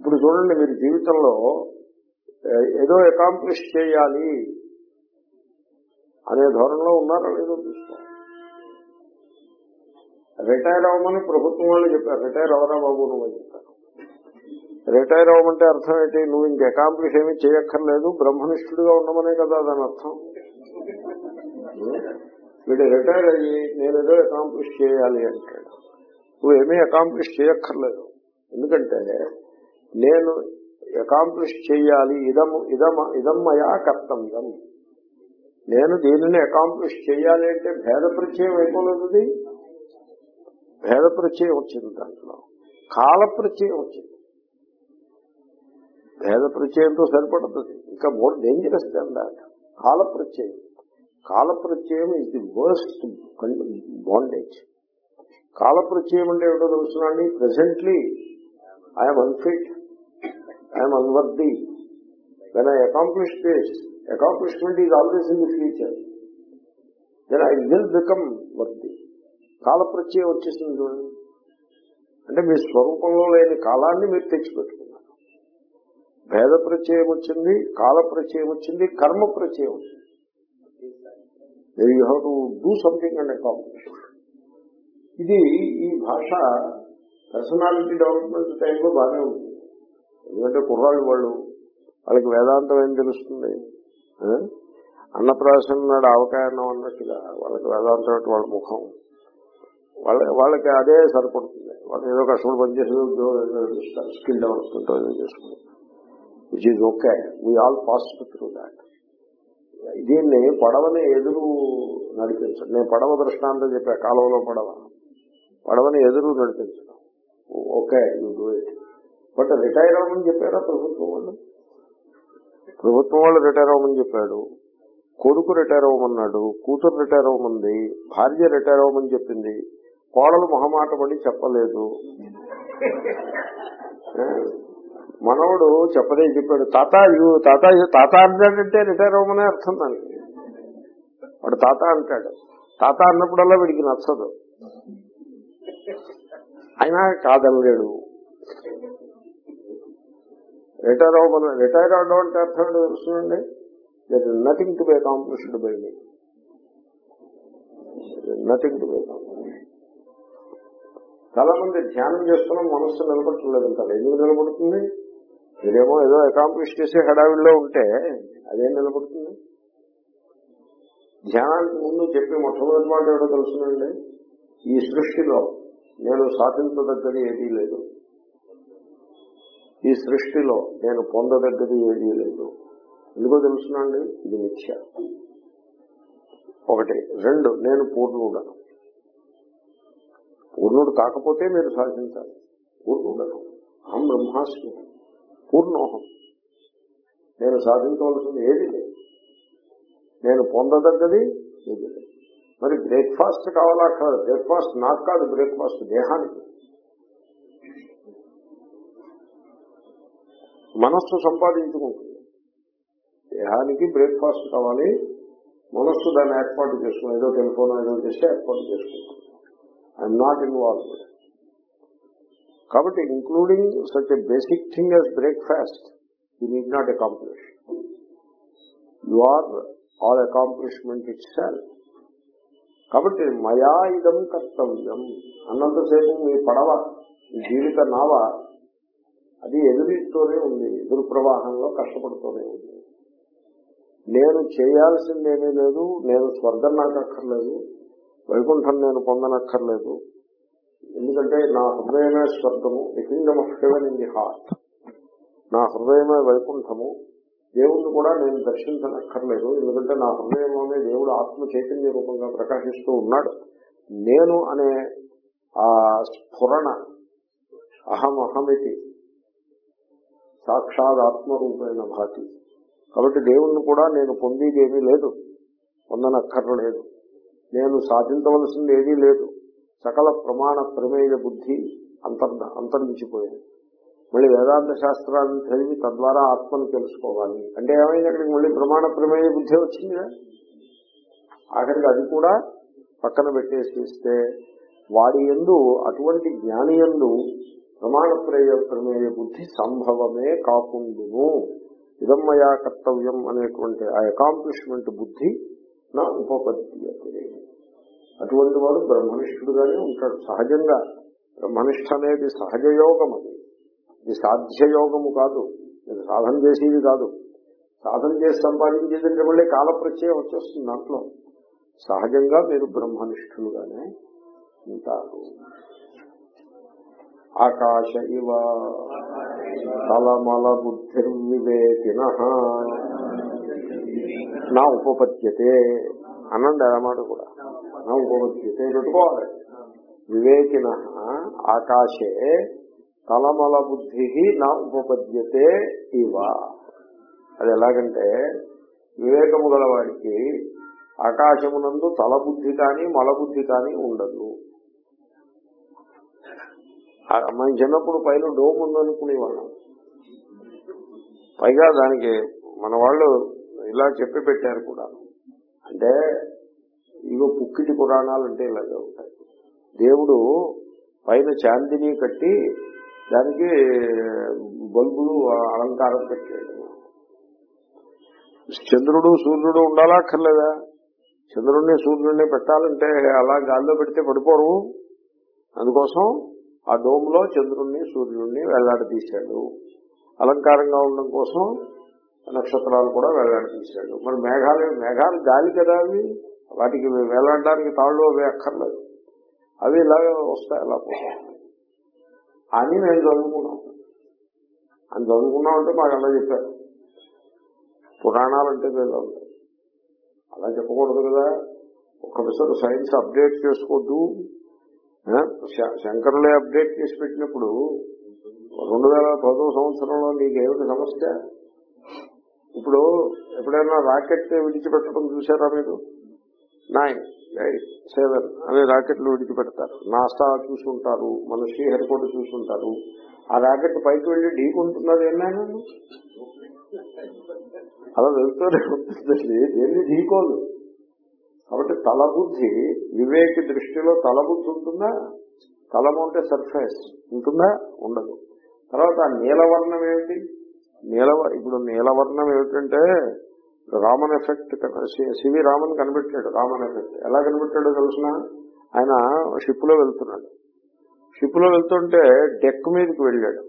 ఇప్పుడు చూడండి మీరు జీవితంలో ఏదో అకాంప్లిష్ చేయాలి అనే ధోరణిలో ఉన్నారా లేదో చూసుకోవాలి. రిటైర్ అవ్వమని ప్రభుత్వం వాళ్ళు చెప్పారు. రిటైర్ అవరా బాబు నువ్వు చెప్పారు. రిటైర్ అవ్వమంటే అర్థం ఏంటి? నువ్వు ఇంక అకాంప్లిష్ ఏమీ చేయక్కర్లేదు. బ్రహ్మనిష్ఠుడిగా ఉండమనే కదా దాని అర్థం. వీడు రిటైర్ అయ్యి నేను ఏదో అకాంప్లిష్ చేయాలి అంటాడు. నువ్వు ఏమీ అకాంప్లిష్ చేయక్కర్లేదు. ఎందుకంటే నేను అకాంప్లిష్ చేయాలి ఇదము ఇదమ ఇదమ్మయా కర్తవ్యం. నేను దీనిని అకాంప్లిష్ చేయాలి అంటే భేద పరిచయం అయిపోలేదు భేద పరిచయం వచ్చింది దాంట్లో. కాల ప్రత్యయం వచ్చింది. భేద పరిచయంతో సరిపడుతుంది ఇంకా మోర్ డేంజరస్ దాన్ దాట్ కాల ప్రత్యయం కాల ప్రత్యయం ఇస్ ది వర్స్ట్ బాండేజ్ కాల ప్రత్యయం అంటే ఏమిటో తెలుస్తున్నాండి presently I'm unfit I'm unworthy when I accomplish this accomplishment is always in the future then I will become worthy కాల ప్రత్యయం వచ్చేసింది చూడండి. అంటే మీ స్వరూపంలో లేని కాలాన్ని మీరు తెచ్చిపెట్టుకున్నారు. భేద ప్రత్యయం వచ్చింది కాల ప్రత్యయం వచ్చింది. కర్మ ప్రత్యయం వచ్చింది you have to do something and accomplish ఇది ఈ భాష పర్సనాలిటీ డెవలప్మెంట్ టైంలో బాగానే ఉంటుంది. ఎందుకంటే కుర్రాళ్ళు వాళ్ళు వాళ్ళకి వేదాంతం ఏం తెలుస్తుంది? అన్నప్రాసం అన్నప్రాసన నాడు అవకాశం అన్నట్టుగా వాళ్ళకి వేదాంతం వాళ్ళ ముఖం. వాళ్ళ వాళ్ళకి అదే సరిపడుతుంది. వాళ్ళు ఏదో కష్టపడి పనిచేసే ఉద్యోగం స్కిల్ డెవలప్మెంట్ ఏదో చేసుకుంటారు which is okay we all pass through that దీన్ని పడవని ఎదురు నడిపించడం. నేను పడవ దృష్టాంతం చెప్పా కాలువలో పడవ. పడవని ఎదురు నడిపించడం. Okay you do it but retire అవ్వమని చెప్పారా ప్రభుత్వం వాళ్ళు? ప్రభుత్వం వాళ్ళు రిటైర్ అవ్వమని చెప్పాడు. కొడుకు రిటైర్ అవ్వమన్నాడు. కూతురు రిటైర్ అవ్వమంది. భార్య రిటైర్ అవ్వమని చెప్పింది. కోడలు మొహమాట పడి చెప్పలేదు. ఏ? మనవడు చెప్పదే చెప్పాడు. తాత తాత తాత అంటాడంటే రిటైర్ అవ్వమనే అర్థం దానికి. వాడు తాత అంటాడు. తాత అన్నప్పుడల్లా వీడికి నచ్చదు. అయినా కాదనలేడు. రిటైర్ అవ్వమని రిటైర్ అవడం అంటే అర్థం ఏంటో తెలుస్తుందండి there is nothing to be accomplished by me nothing to be చాలా మంది ధ్యానం చేస్తున్నాం మనస్సు నిలబడట్లేదు అంటారు. ఎందుకు నిలబడుతుంది? మీరేమో ఏదో అకాంప్లిష్ చేసే హడావిడిలో ఉంటే అదేం నిలబడుతుంది? ధ్యానానికి ముందు చెప్పి మొట్టమొదటి మాట ఏడో తెలుసునండి. ఈ సృష్టిలో నేను సాధించదగ్గది ఏదీ లేదు. ఈ సృష్టిలో నేను పొందదగ్గది ఏదీ లేదు. ఎందుకో తెలుసునండి? ఇది మిథ్య. ఒకటి. రెండు. నేను పూర్ణుడను. పూర్ణుడు కాకపోతే మీరు సాధించాలి. పూర్ణుడను. అహం బ్రహ్మాస్మి. పూర్ణోహం. నేను సాధించవలసింది ఏది లేదు. నేను పొందదగ్గది ఏది లేదు. మరి బ్రేక్ఫాస్ట్ కావాలా కాదు? బ్రేక్ఫాస్ట్ నాకు కాదు. బ్రేక్ఫాస్ట్ దేహానికి. మనస్సు సంపాదించుకుంటుంది. దేహానికి బ్రేక్ఫాస్ట్ కావాలి మనస్సు దాన్ని ఏర్పాటు చేసుకుని ఏదో టెలిఫోన్ ఏదో చేస్తే ఏర్పాటు చేసుకుంటుంది. ఐఎమ్ నాట్ ఇన్వాల్వ్ కాబట్టి including such a basic thing as breakfast you need not accomplish you are all accomplishment itself కాబట్టి మయా ఇదం కర్తవ్యం. అన్నంతసేపు మీ పడవ మీ జీవిత నావ అది ఎదురుతూనే ఉంది ఎదురు ప్రవాహంలో కష్టపడుతూనే ఉంది. నేను చేయాల్సిందేమీ లేదు నేను స్వర్గం నాకు అక్కర్లేదు వైకుంఠం నేను పొందనక్కర్లేదు. ఎందుకంటే నా హృదయమే స్వర్గము the kingdom of heaven in the heart నా హృదయమే వైకుంఠము దేవుణ్ణి కూడా నేను దర్శించనక్కర్లేదు ఎందుకంటే నా హృదయంలోనే దేవుడు ఆత్మ చైతన్య రూపంగా ప్రకాశిస్తూ ఉన్నాడు. నేను అనే ఆ స్ఫురణ అహం అహమితి సాక్షాత్ ఆత్మరూపమైన భాతి. కాబట్టి దేవుణ్ణి కూడా నేను పొందేది ఏమీ లేదు. పొందనక్కర్లేదు నేను సాధించవలసింది ఏదీ లేదు. సకల ప్రమాణ ప్రమేయ బుద్ధి అంతర్ అంతరించిపోయింది. మళ్ళీ వేదాంత శాస్త్రాన్ని చదివి తద్వారా ఆత్మను తెలుసుకోవాలి. అంటే ఏమైంది? అక్కడికి మళ్ళీ ప్రమాణ ప్రమేయ బుద్ధి వచ్చిందిగా? ఆఖరికి అది కూడా పక్కన పెట్టేసి ఇస్తే వాడి ఎందు అటువంటి జ్ఞాని ఎందు ప్రమాణ ప్రయ ప్రమేయ బుద్ధి సంభవమే కాకుండును. ఇదమ్మయా కర్తవ్యం అనేటువంటి ఆ అకాంప్లిష్మెంట్ బుద్ధి నా ఉపపద్యతే. అటువంటి వాడు బ్రహ్మనిష్ఠుడుగానే ఉంటాడు. సహజంగా బ్రహ్మనిష్ఠ అనేది సహజ యోగం అది. ఇది సాధ్యయోగము కాదు. ఇది సాధన చేసేది కాదు. సాధన చేసి సంపాదించేది మళ్ళీ కాలప్రత్యయం వచ్చేస్తుంది దాంట్లో. సహజంగా మీరు బ్రహ్మనిష్ఠులుగానే ఉంటారు. ఆకాశ ఇవ. తలమల బుద్ధిర్వివేకిన నా ఉపపద్యతే. అనండి అన్నమాట కూడా. నా ఉపపద్యతే పెట్టుకోవాలి. వివేకిన ఆకాశే. తలమల బుద్ధి నా ఉపపద్యతే ఇవ. అది ఎలాగంటే వివేకము గలవాడికి ఆకాశమునందు తలబుద్ధి కానీ మలబుద్ధి కానీ ఉండదు. మనం చిన్నప్పుడు పైన డోమ్ ఉందనుకునేవాళ్ళం. పైగా దానికి మన వాళ్ళు ఇలా చెప్పి పెట్టారు కూడా. అంటే ఇగో పుక్కిటి పురాణాలు అంటే ఇలాగే ఉంటాయి. దేవుడు పైన చాందిని కట్టి దానికి బల్బులు అలంకారం పెట్టాడు. చంద్రుడు సూర్యుడు ఉండాలా అక్కర్లేదా? చంద్రుడిని సూర్యుడిని పెట్టాలంటే అలా గాల్లో పెడితే పడిపోరు. అందుకోసం ఆ డోమ్లో చంద్రుణ్ణి సూర్యుడిని వెళ్ళాడదీశాడు అలంకారంగా ఉండడం కోసం నక్షత్రాలు కూడా వెళ్ళాడదీశాడు మరి మేఘాలు మేఘాలు గాలి కదా అవి? వాటికి వేలాడడానికి తాళ్ళు అవి అక్కర్లేదు. అవి ఇలాగే వస్తాయి అలా పోతాయి. అని నేను చదువుకున్నాం అని చదువుకున్నాం అంటే మాకు అలా చెప్పారు. పురాణాలు అంటే వీళ్ళు ఉంటాయి. అలా చెప్పకూడదు కదా. ఒక్కసారి సైన్స్ అప్డేట్ చేసుకోవద్దు. శంకరులే అప్డేట్ చేసి పెట్టినప్పుడు రెండు వేల పదో సంవత్సరంలో నీకేమిటి సమస్య? ఇప్పుడు ఎప్పుడైనా రాకెట్ విడిచిపెట్టడం చూసారా మీరు? నైన్ ఎయిట్ సెవెన్ అనే రాకెట్లు విడిచిపెడతారు. నాసా చూసుంటారు మన శ్రీహరికోట చూసుంటారు. ఆ రాకెట్ పైకి వెళ్ళి ఢీకుంటున్నది ఏమైనా? అలా వెళ్తూనే ఉంటుందండి దేన్ని ఢీకోదు? కాబట్టి తలబుద్ధి వివేక దృష్టిలో తలబుద్ధి ఉంటుందా? తలము అంటే సర్ఫేస్ ఉంటుందా? ఉండదు. తర్వాత ఆ నీలవర్ణం ఏమిటి? నీలవ ఇప్పుడు నీలవర్ణం ఏమిటంటే రామన్ ఎఫెక్ట్ సివి రామన్ కనిపెట్టాడు రామన్ ఎఫెక్ట్ ఎలా కనిపెట్టాడో తెలుసిన? ఆయన షిప్లో వెళ్తున్నాడు. షిప్లో వెళ్తుంటే డెక్ మీదకి వెళ్ళాడు.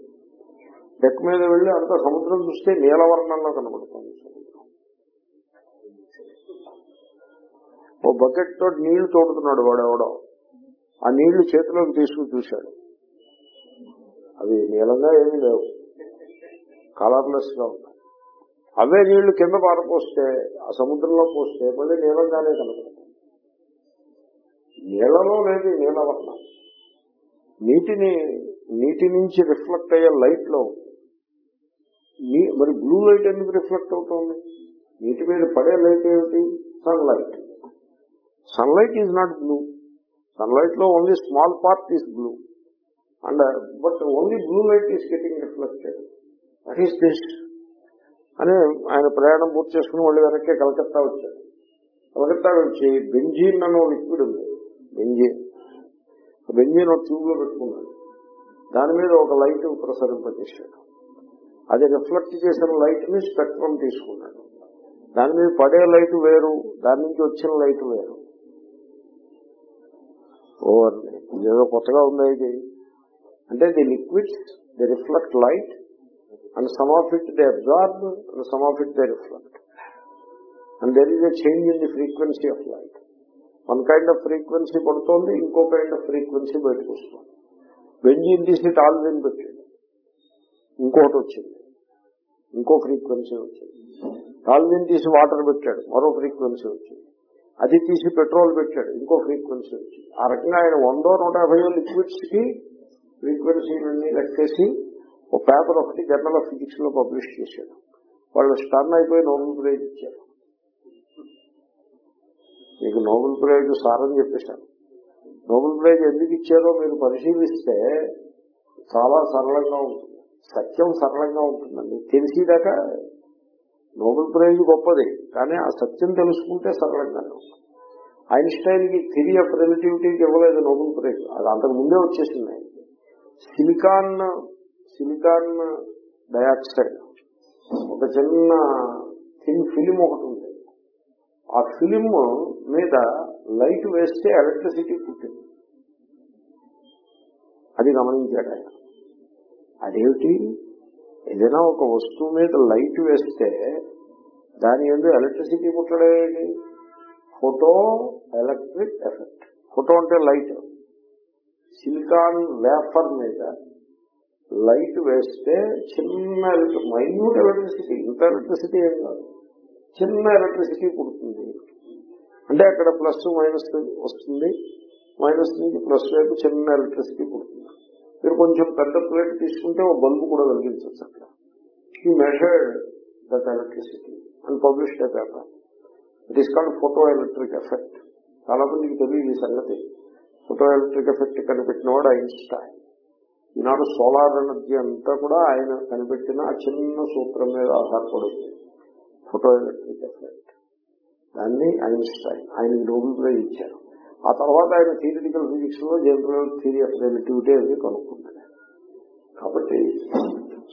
డెక్ మీద వెళ్ళి అంత సముద్రం చూస్తే నీలవర్ణంలో కనబడుతుంది. ఓ బకెట్ తోటి నీళ్ళు తోడుతున్నాడు వాడు ఎవడో ఆ నీళ్ళు చేతిలోకి తీసుకుని చూశాడు. అవి నీలంగా ఏమీ లేవు. కలర్లెస్గా ఉన్నాయి. అవే నీళ్ళు కింద పారపోస్తే ఆ సముద్రంలో పోస్తే మళ్ళీ నీలంగానే కనపడతాయి. నీళ్ళలో లేదు ఈ నీలవర్ణం. నీటిని నీటి నుంచి రిఫ్లెక్ట్ అయ్యే లైట్లో నీ- మరి బ్లూ లైట్ ఎందుకు రిఫ్లెక్ట్ అవుతుంది? నీటి మీద పడే లైట్ ఏమిటి? Sun light sunlight is not blue సన్లైట్లో only small part is blue and but only blue light is getting reflected that is this అని ఆయన ప్రయాణం పూర్తి చేసుకుని వాళ్ళు వెనక్కి కలకత్తా వచ్చాడు. కలకత్తా వచ్చి బెంజీన్ అనే లిక్విడ్ ఉంది. బెంజీన్ బెంజీన్ ఒక ట్యూబ్లో పెట్టుకున్నాడు. దాని మీద ఒక లైట్ ప్రసరింపజేశాడు. అది రిఫ్లెక్ట్ చేసిన లైట్ని స్పెక్ట్రమ్ తీసుకున్నాడు. దాని మీద పడే లైట్ వేరు దాని నుంచి వచ్చిన లైట్ వేరు. ఓ ఇదేదో కొత్తగా ఉందా ఇది? అంటే the liquids the reflect light and some of it they absorb and some of it they reflect and there is a change in the frequency of light one kind of frequency పడుతోంది ఇంకో kind of frequency బయటకు వస్తుంది. Benzene తీసి టాల్విన్ పెట్టాడు. ఇంకోటి వచ్చింది. ఇంకో frequency వచ్చింది. టాల్విన్ తీసి వాటర్ పెట్టాడు. మరో ఫ్రీక్వెన్సీ వచ్చింది. అది తీసి పెట్రోల్ పెట్టాడు. ఇంకో ఫ్రీక్వెన్సీ వచ్చింది. ఆ రకంగా ఆయన వందో నూట యాభై లిక్విడ్స్కి ఫ్రీక్వెన్సీలన్నీ లెక్కేసి ఒక పేపర్ ఒకటి జర్నల్ ఆఫ్ ఫిజిక్స్లో పబ్లిష్ చేశాడు. వాళ్ళు స్టర్న్ అయిపోయి నోబెల్ ప్రైజ్ ఇచ్చారు. మీకు నోబెల్ ప్రైజ్ సారని చెప్పేశాను నోబెల్ ప్రైజ్ ఎందుకు ఇచ్చారో మీరు పరిశీలిస్తే చాలా సరళంగా ఉంటుంది. సత్యం సరళంగా ఉంటుందండి. తెలిసేదాకా నోబెల్ ప్రైజ్ గొప్పది కానీ ఆ సత్యం తెలుసుకుంటే సరళంగానే ఉంటుంది. ఐన్స్టైన్కి థిరీ ఆఫ్ రిలేటివిటీకి ఇవ్వలేదు నోబెల్ ప్రైజ్. అది అంతకు ముందే వచ్చేసింది. ఆయనకి సిలికాన్ సిలికాన్ డయాక్సైడ్. ఒక చిన్న థిన్ ఫిలిం ఒకటి ఉంది. ఆ ఫిలిం మీద లైట్ వేస్తే ఎలక్ట్రిసిటీ పుట్టింది. అది గమనించాడు ఆయన. అదేమిటి? ఏదైనా ఒక వస్తువు మీద లైట్ వేస్తే దాని ఎందుకు ఎలక్ట్రిసిటీ పుట్టడం ఫోటో ఎలక్ట్రిక్ ఎఫెక్ట్. ఫోటో అంటే లైట్. సిలికాన్ వేఫర్ మీద లైట్ వేస్తే చిన్న మైన్యూట్ ఎలక్ట్రిసిటీ ఇంత ఎలక్ట్రిసిటీ ఏం కాదు. చిన్న ఎలక్ట్రిసిటీ పుడుతుంది. అంటే అక్కడ ప్లస్ మైనస్ వస్తుంది. మైనస్ నుంచి ప్లస్ వైపు చిన్న ఎలక్ట్రిసిటీ పుడుతుంది. మీరు కొంచెం పెద్ద ప్లేట్ తీసుకుంటే ఒక బల్బు కూడా వెలిగించవచ్చు అక్కడ. ఈ measured that electricity and publish paper it is called photo electric effect చాలా మందికి తెలియదు ఈ సంగతి. ఫోటో ఎలక్ట్రిక్ ఎఫెక్ట్ కనిపెట్టినవాడు ఐన్స్టైన్ ఈనాడు సోలార్ ఎనర్జీ అంతా కూడా ఆయన కనిపెట్టిన ఆ చిన్న సూత్రం మీద ఆధారపడింది. ఫోటో ఎలక్ట్రిక్ ఎఫెక్ట్ దాన్ని ఐన్స్టైన్ ఆయన నోబెల్ ఇచ్చారు. ఆ తర్వాత ఆయన థియరిటికల్ ఫిజిక్స్లో జనరల్ థియరీ ఆఫ్ రిలేటివిటీ అది కనుక్కుంటాడు కాబట్టి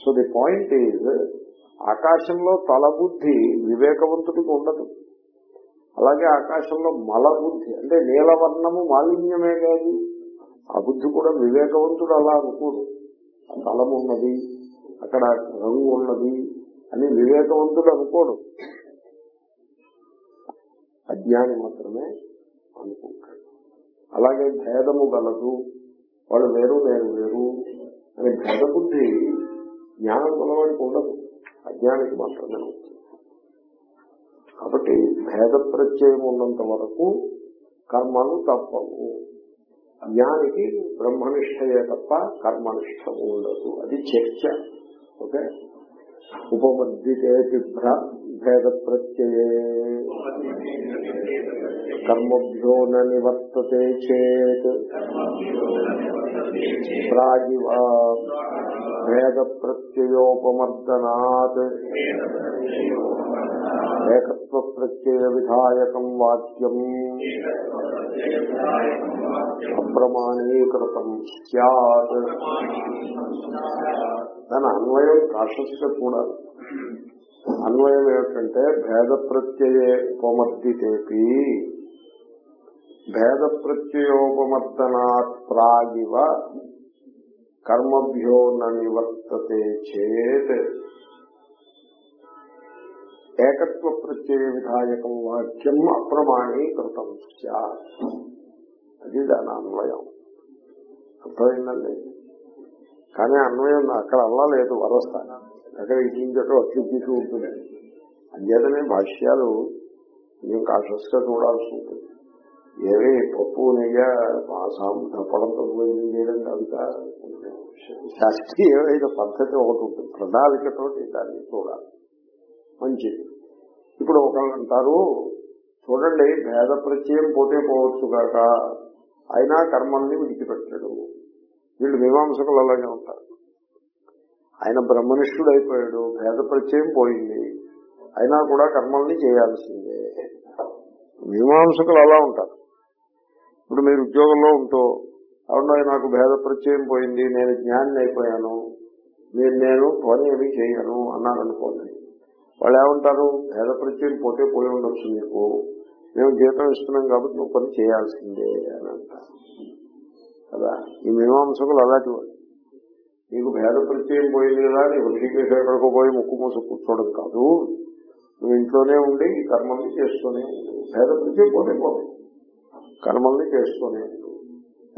సో ది పాయింట్ ఈజ్ ఆకాశంలో తలబుద్ధి వివేకవంతుడికి ఉండదు. అలాగే ఆకాశంలో మల బుద్ధి అంటే నీలవర్ణము మాలిన్యమే కాదు. ఆ బుద్ధి కూడా వివేకవంతుడు అలా అనుకోడు. బలం ఉన్నది అక్కడ రంగు ఉన్నది అని వివేకవంతుడు అనుకోడు. అజ్ఞాని మాత్రమే అనుకుంటాడు. అలాగే భేదము గలదు వాళ్ళు వేరు నేను వేరు అనే భేద బుద్ధి జ్ఞానం గలవాడికి ఉండదు. అజ్ఞానికి మాత్రమే ఉంటుంది కాబట్టి భేద ప్రత్యయం ఉన్నంత వరకు కర్మలు తప్పవు. జ్ఞానికి బ్రహ్మనిష్టయే తప్ప కర్మనిష్ట ఉండదు. అది చర్చ. ఓకే? ఉపమద్దితే భేద ప్రత్యయే. కర్మభ్యో నివర్తతే చేత్. ప్రాగివ భేద ప్రత్యయోపమర్దనాత్. ఏకత్వ ప్రత్యయ విధాయకం వాక్యం అప్రమాణీకృతం సత్ దాని అన్వయం కాషస్గా కూడా. అన్వయం ఏమిటంటే భేద ప్రత్యయే ఉపమర్దితేపి. భేద ప్రత్యయోపమర్దనాత్ ప్రాగివ కర్మభ్యో నివర్తతే చేత్. ఏకత్వ ప్రత్యయ విధాయకం వాక్యం అప్రమాణీకృతం అది దాని అన్వయం అర్థమైందండి? కానీ అన్వయం అక్కడ అలా లేదు వరస అక్కడ ఇచ్చించటం అత్యుద్ధి ఉంటుంది. అంచేతనే భాష్యాలు మేము కాషస్ చూడాల్సి ఉంటుంది. ఏవే పప్పు నెయ్య మాసం తప్పడంతో పోయి చేయడం కాదు శాస్త్రీయమైన పద్ధతి ఒకటి ఉంటుంది. ప్రణాళికతోటి దాన్ని చూడాలి. మంచిది. ఇప్పుడు ఒకళ్ళు అంటారు చూడండి భేద ప్రత్యయం పోతే పోవచ్చు కాక అయినా కర్మల్ని విడిచిపెట్టాడు. వీళ్ళు మీమాంసకులు అలాగే ఉంటారు. ఆయన బ్రహ్మనిష్ఠుడు అయిపోయాడు భేద ప్రత్యయం పోయింది అయినా కూడా కర్మల్ని చేయాల్సిందే. మీమాంసకులు అలా ఉంటారు. ఇప్పుడు మీరు ఉద్యోగంలో ఉంటూ అవును నాకు భేద ప్రత్యయం పోయింది నేను జ్ఞాని అయిపోయాను నేను నేను పని ఏమి చేయను అన్నారనుకోండి వాళ్ళు ఏమంటారు భేద ప్రత్యయం పోతే పోయి ఉండొచ్చు నీకు. మేము జీతం ఇస్తున్నాం కాబట్టి నువ్వు పని చేయాల్సిందే అని అంటారు. కదా? ఈ మీమాంసకులు అలాంటి వాళ్ళు. నీకు భేద ప్రత్యయం పోయింది కదా నీకు ఋషికేశ్ ఎక్కడికో పోయి ముక్కు మూసు కూర్చోవడం కాదు. నువ్వు ఇంట్లోనే ఉండి ఈ కర్మల్ని చేస్తూనే ఉండు. భేద ప్రత్యయం పోతే పోతే కర్మల్ని చేస్తూనే ఉండు.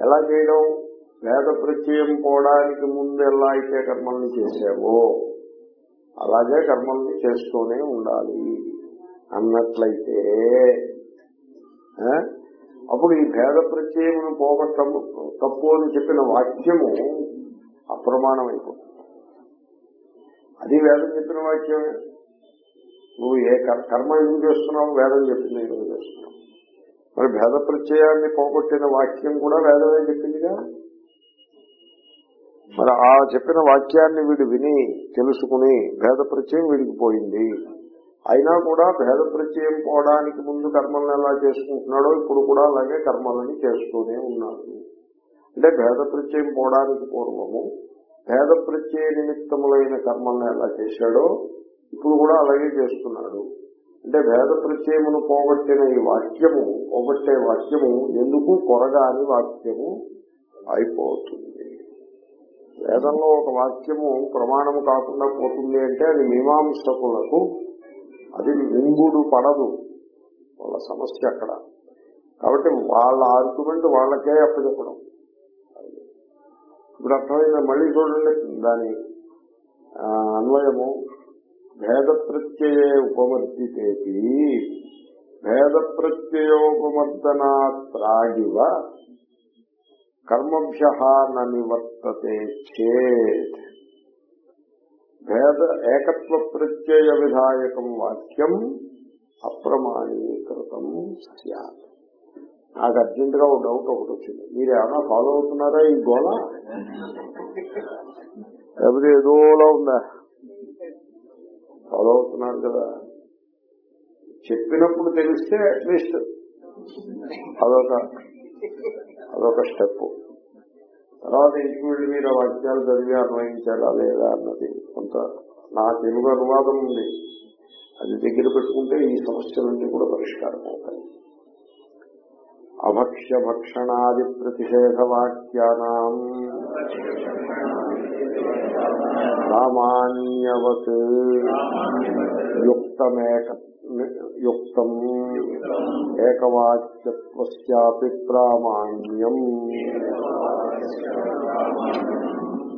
ఎలా చేయడం? భేద ప్రత్యయం పోవడానికి ముందు ఎలా అయితే కర్మల్ని చేసావో అలాగే కర్మల్ని చేస్తూనే ఉండాలి. అన్నట్లయితే అప్పుడు ఈ భేద ప్రత్యయమును పోగొట్టం తప్పు అని చెప్పిన వాక్యము అప్రమాణం అయిపోతుంది అది వేదం చెప్పిన వాక్యమే. నువ్వు ఏ కర్మ ఎందుకు చేస్తున్నావు? వేదం చెప్పింది ఎందుకు చేస్తున్నావు? మరి భేద ప్రత్యయాన్ని పోగొట్టిన వాక్యం కూడా వేదమే చెప్పిందిగా? మరి ఆ చెప్పిన వాక్యాన్ని వీడు విని తెలుసుకుని భేద ప్రత్యయం వీడికి పోయింది. అయినా కూడా భేద ప్రత్యయం పోవడానికి ముందు కర్మలను ఎలా చేసుకుంటున్నాడో ఇప్పుడు కూడా అలాగే కర్మలని చేస్తూనే ఉన్నాడు. అంటే భేద ప్రత్యయం పోవడానికి పూర్వము భేద ప్రత్యయ నిమిత్తములైన కర్మలను ఎలా చేశాడో ఇప్పుడు కూడా అలాగే చేస్తున్నాడు. అంటే భేద ప్రత్యయమును పోగొట్టిన ఈ వాక్యము పోగొట్టే వాక్యము ఎందుకు కొరగాని వాక్యము అయిపోతుంది. వేదంలో ఒక వాక్యము ప్రమాణము కాకుండా పోతుంది అంటే అది మీమాంసకులకు అది మింగుడు పడదు. వాళ్ళ సమస్య అక్కడ. కాబట్టి వాళ్ళ ఆర్గ్యుమెంట్ వాళ్ళకే అప్పచెప్పడం. ఇప్పుడు అర్థమైంది? మళ్ళీ చూడండి దాని అన్వయము. భేద ప్రత్యయే ఉపమర్దితేపి భేద ప్రత్యయోపమర్దనాత్రాగివ కర్మభ్య నివర్తతే చేత్. భేద ఏకత్వ ప్రత్యయ విధాయకం వాక్యం అప్రమాణీకృతం సత్ నాకు అర్జెంట్గా ఒక డౌట్ ఒకటి వచ్చింది. మీరు ఏమైనా ఫాలో అవుతున్నారా ఈ గోళ? లేకపోతే ఏదోలా ఉందా? ఫాలో అవుతున్నారు కదా. చెప్పినప్పుడు తెలిస్తే అట్లీస్ట్ అదొక అదొక స్టెప్ తర్వాత ఇంటికి వెళ్ళి మీరు ఆ వాక్యాలు చదివి అన్వయించారా లేదా అన్నది కొంత నా తెలుగు అనువాదం ఉంది. అది దగ్గర పెట్టుకుంటే ఈ సమస్యలన్నీ కూడా పరిష్కారం అవుతాయి. అభక్ష్య భక్షణాది ప్రతిషేధ వాక్యానాం సామాన్యవత్ యుక్తమేక యుక్తం ఏకవాక్యత్వస్యాపి ప్రామాణ్యం.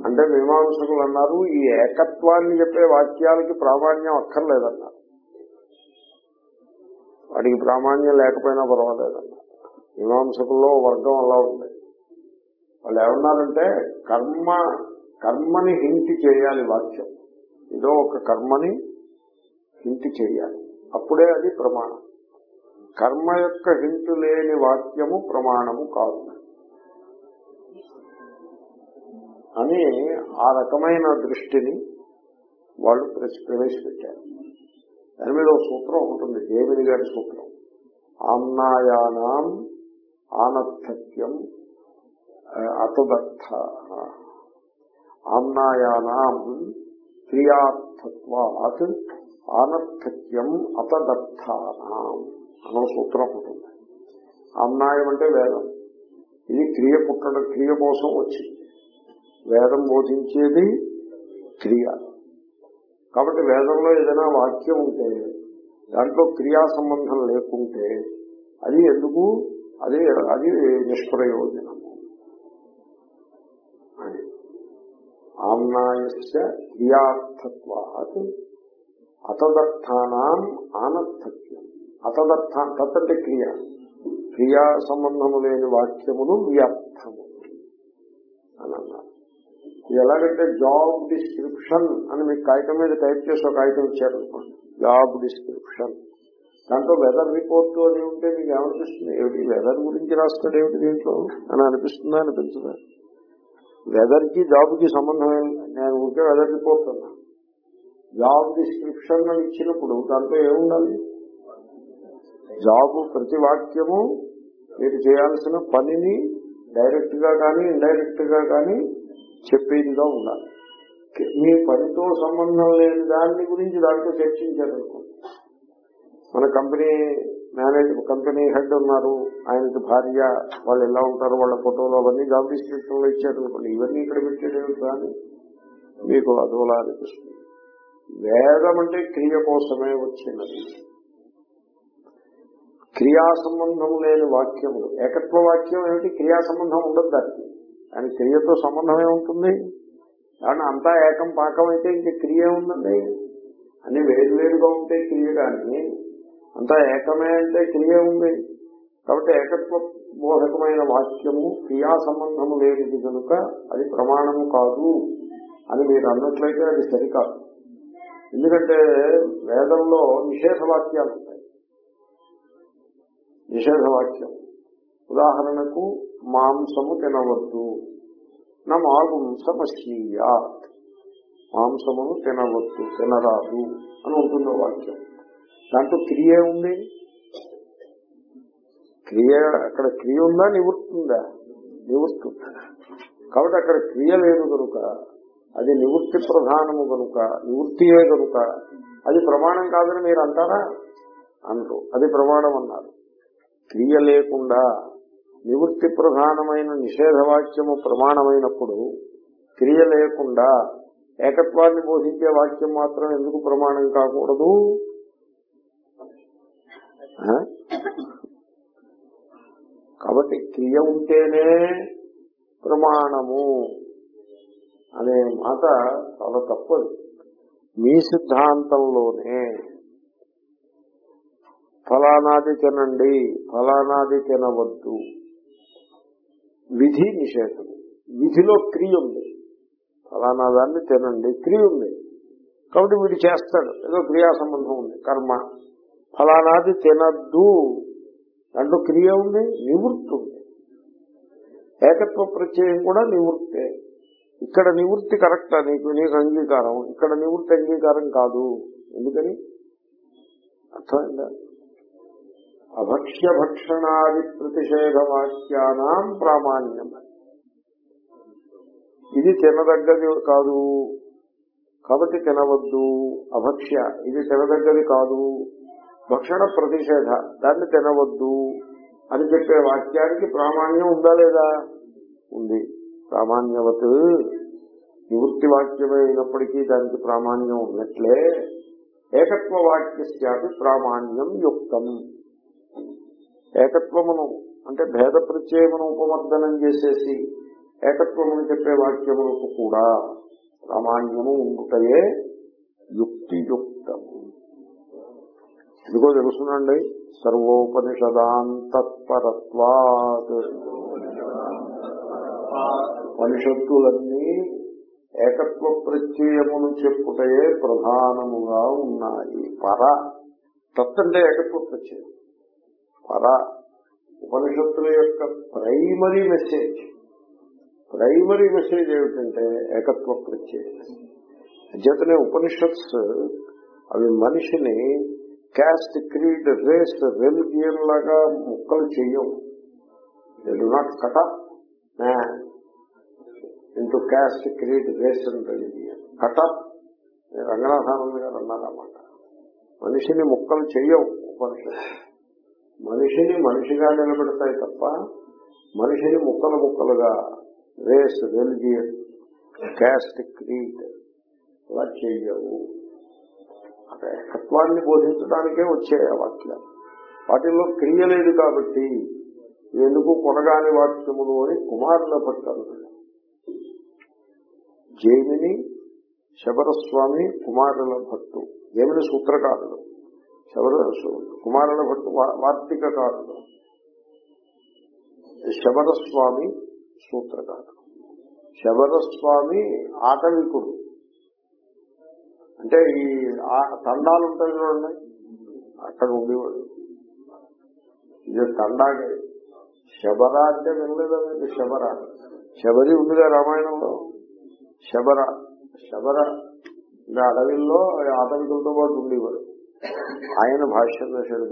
అంటే మీమాంసకులు అన్నారు ఈ ఏకత్వాన్ని చెప్పే వాక్యాలకి ప్రామాణ్యం అక్కర్లేదన్నారు. వాటికి ప్రామాణ్యం లేకపోయినా పర్వాలేదన్నారు. మీమాంసకుల్లో వర్గం అలా ఉంది. వాళ్ళు ఏమన్నారంటే కర్మ కర్మని హింటి చేయాలి వాక్యం. ఏదో ఒక కర్మని హింటి చేయాలి. అప్పుడే అది ప్రమాణం. కర్మ యొక్క హింటు లేని వాక్యము ప్రమాణము కాదు. అని ఆ రకమైన దృష్టిని వాళ్ళు ప్రవేశపెట్టారు. దాని మీద ఒక సూత్రం ఉంటుంది దేవిని గారి సూత్రం. ఆమ్నాయానాం ఆనర్థక్యం అతదర్థ. ఆమ్నాయానాం క్రియార్థత్వాత్ ఆనర్థక్యం అతదర్థానం అనే సూత్రం ఉంటుంది. ఆమ్నాయం అంటే వేదం. ఇది క్రియ పుట్టడం క్రియ కోసం వచ్చింది. వేదం బోధించేది క్రియ. కాబట్టి వేదంలో ఏదైనా వాక్యం ఉంటే దాంట్లో క్రియా సంబంధం లేకుంటే అది ఎందుకు? అది అది నిష్ప్రయోజనము. అని. ఆమ్నాయస్య క్రియార్థత్వాత్ అతదర్థానం ఆనర్థక్యం. అతదర్థ తత్ అంటే క్రియ. క్రియా సంబంధము లేని వాక్యములు వ్యర్థము అని అన్నారు. ఎలాగంటే జాబ్ డిస్క్రిప్షన్ అని మీకు కాగితం మీద టైప్ చేసి ఒక కాగితం ఇచ్చారనుకోండి జాబ్ డిస్క్రిప్షన్. దాంట్లో వెదర్ రిపోర్ట్ అని ఉంటే మీకు ఏమనిపిస్తుంది? ఏమిటి? వెదర్ గురించి రాస్తాడు ఏమిటి దీంట్లో? అని అనిపిస్తుందా? అనిపించదా? వెదర్కి జాబ్కి సంబంధం నేను ఉంటే వెదర్ రిపోర్ట్ అన్నా. జాబ్ డిస్క్రిప్షన్ అని ఇచ్చినప్పుడు దాంట్లో ఏముండాలి? జాబ్ ప్రతి వాక్యము మీరు చేయాల్సిన పనిని డైరెక్ట్గా కానీ ఇండైరెక్ట్గా కానీ చెప్పేదిగా ఉండాలి. మీ పనితో సంబంధం లేని దాని గురించి దాంట్లో చర్చించారనుకోండి మన కంపెనీ మేనేజర్ కంపెనీ హెడ్ ఉన్నారు ఆయనకి భార్య వాళ్ళు ఎలా ఉంటారు వాళ్ళ ఫోటోలు అవన్నీ జాబ్ డిస్క్రిప్షన్లో ఇచ్చారనుకోండి ఇవన్నీ ఇక్కడ పెట్టేది కానీ మీకు అదోలా అనిపిస్తుంది. వేదం అంటే క్రియ కోసమే వచ్చినది. క్రియా సంబంధం లేని వాక్యములు. ఏకత్వ వాక్యం ఏమిటి? క్రియా సంబంధం ఉండదు దానికి. దాని క్రియతో సంబంధమే ఉంటుంది. కానీ అంతా ఏకం పాకం అయితే ఇంక క్రియ ఉందండి. అని వేరువేరుగా ఉంటే క్రియ కానీ అంతా ఏకమే అంటే క్రియ ఉంది. కాబట్టి ఏకత్వ బోధకమైన వాక్యము క్రియా సంబంధము లేనిది కనుక అది ప్రమాణము కాదు అని మీరు అన్నట్లయితే అది సరికాదు. ఎందుకంటే వేదంలో నిషేధ వాక్యాలు ఉంటాయి. నిషేధ వాక్యం ఉదాహరణకు మాంసము తినవద్దు. నా మాంసమశ్నీయా మాంసమును తినవద్దు తినరాదు అని ఉంటుంది వాక్యం. దాంట్లో క్రియ ఉంది? క్రియ అక్కడ క్రియ ఉందా నివృత్తుందా? నివృత్తి కాబట్టి అక్కడ క్రియ లేదు కనుక అది నివృత్తి ప్రధానము కనుక నివృత్తియే కనుక అది ప్రమాణం కాదని మీరు అంటారా? అంటూ అది ప్రమాణం అన్నారు. క్రియ లేకుండా నివృత్తి ప్రధానమైన నిషేధవాక్యము ప్రమాణమైనప్పుడు క్రియ లేకుండా ఏకత్వాన్ని బోధించే వాక్యం మాత్రం ఎందుకు ప్రమాణం కాకూడదు? కాబట్టి క్రియ ఉంటేనే ప్రమాణము. అనే మాట చాలా తప్పదు. మీ సిద్ధాంతంలోనే ఫలానాది తినండి ఫలానాది తినవద్దు విధి నిషేధం. విధిలో క్రియ ఉంది. ఫలానా దాన్ని తినండి క్రియ ఉంది. కాబట్టి వీడు చేస్తాడు. ఏదో క్రియా సంబంధం ఉంది. కర్మ. ఫలానాది తినద్దు. దాంట్లో క్రియ ఉంది నివృత్తి ఉంది. ఏకత్వ ప్రత్యయం కూడా నివృత్తే. ఇక్కడ నివృత్తి కరెక్ట్ నీకు నీకు అంగీకారం. ఇక్కడ నివృత్తి అంగీకారం కాదు. ఎందుకని? అర్థమైందా? అభక్ష్య భక్షణాది ప్రతిషేధ వాక్యానాం ప్రామాణ్యం. ఇది తినదగ్గది కాదు. కాబట్టి తినవద్దు. అభక్ష్య ఇది తినదగ్గది కాదు. భక్షణ ప్రతిషేధ దాన్ని తినవద్దు అని చెప్పే వాక్యానికి ప్రామాణ్యం ఉందా లేదా? ఉంది. ప్రామాణ్యవత్ నివృత్తి వాక్యమే అయినప్పటికీ దానికి ప్రామాణ్యం ఉన్నట్లే ఏకత్వ వాక్యశాపి ప్రామాణ్యం యుక్తం. ఏకత్వమును అంటే భేద ప్రత్యయమును ఉపమర్దనం చేసేసి ఏకత్వమును చెప్పే వాక్యములకు కూడా ప్రామాణ్యము ఉండుటయే యుక్తియుక్తము. ఇదిగో తెలుసునండి సర్వోపనిషదాంతత్పరత్వాత్ ఉపనిషత్తులన్నీ ఏకత్వ ప్రత్యయమును చెప్పుటయే ప్రధానముగా ఉన్నాయి. పర తత్ ఏకత్వ ప్రత్యయం. పర ఉపనిషత్తుల యొక్క ప్రైమరీ మెసేజ్. ప్రైమరీ మెసేజ్ ఏమిటంటే ఏకత్వ ప్రత్యయం. అంచేతనే ఉపనిషత్స్ అవి మనిషిని క్యాస్ట్ క్రీడ్ రేస్ రెలిజియన్ లాగా ముక్కలు చెయ్యవు they do not cut up into caste creed waste and religion cut up Ranganathananda garu అన్నారన్నమాట. మనిషిని ముక్కలు చెయ్యవు ఉపనిషత్తు మనిషిని మనిషిగా నిలబెడతాయి తప్ప మనిషిని ముక్కలు ముక్కలుగా రేస్ రెలిజియన్ క్యాస్ట్ క్రీడ్ అలా చెయ్యవు. అంటే ఏకత్వాన్ని బోధించడానికే వచ్చాయి ఆ వాక్యాలు. వాటిల్లో క్రియ లేదు కాబట్టి ఎందుకు కొనగాని వాక్యములు అని కుమారుల పట్టారు జైమిని శబరస్వామి కుమారుల భట్టు జైమిని సూత్రకారుడు శబర కుమారుల భట్టు వా- శబరస్వామి సూత్రకారుడు. శబరస్వామి ఆటవికుడు. అంటే ఈ ఆ- తండాలు ఉంటాయి చూడండి అక్కడ ఉండేవాడు. ఇది తండాగే శబర అంటే వినలేదా మీకు? శబర. శబరి ఉందిగా రామాయణంలో? శబర. శబర. ఇంకా అడవిల్లో ఆటవికులతో పాటు ఉండేవాడు ఆయన భాష్యం భక్ష్యాలు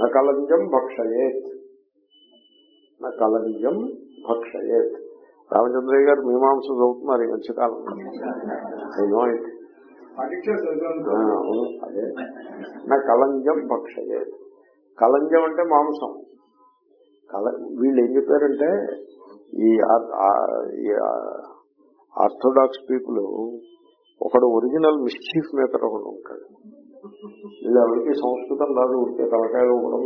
నకలంజం భక్షయేత్. నకలంజం భక్షయేత్. రామచంద్రయ్య గారు మీమాంస చదువుతున్నారు ఈ మధ్యకాలంలో. ఐ నో ఇట్ పరీక్ష చదువుతుంది ఆ, అవును అదే. నా కలంజం భక్షయే కలంజం అంటే మాంసం. కల వీళ్ళు ఏం చెప్పారంటే ఈ ఆర్థోడాక్స్ పీపుల్ ఒకడు ఒరిజినల్ మిస్చీఫ్ మేకర్ ఒకడు ఉంటాడు. వీళ్ళు ఎవరికి సంస్కృతం రాదు ఉంటే తలకాయలు ఇవ్వడం.